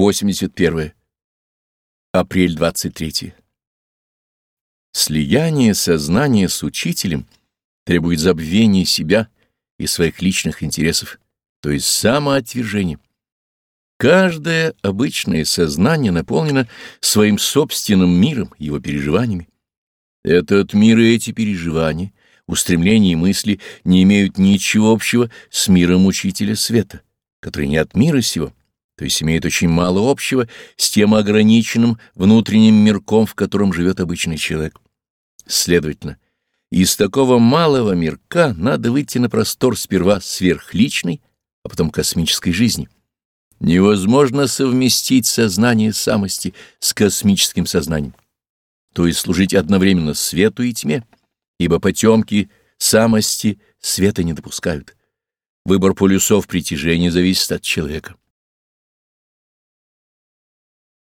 81. Апрель 23. Слияние сознания с учителем требует забвения себя и своих личных интересов, то есть самоотвержения. Каждое обычное сознание наполнено своим собственным миром, его переживаниями. Этот мир и эти переживания, устремления и мысли не имеют ничего общего с миром учителя света, который не от мира сего то есть имеет очень мало общего с тем ограниченным внутренним мирком, в котором живет обычный человек. Следовательно, из такого малого мирка надо выйти на простор сперва сверхличной, а потом космической жизни. Невозможно совместить сознание самости с космическим сознанием, то есть служить одновременно свету и тьме, ибо потемки самости света не допускают. Выбор полюсов притяжения зависит от человека.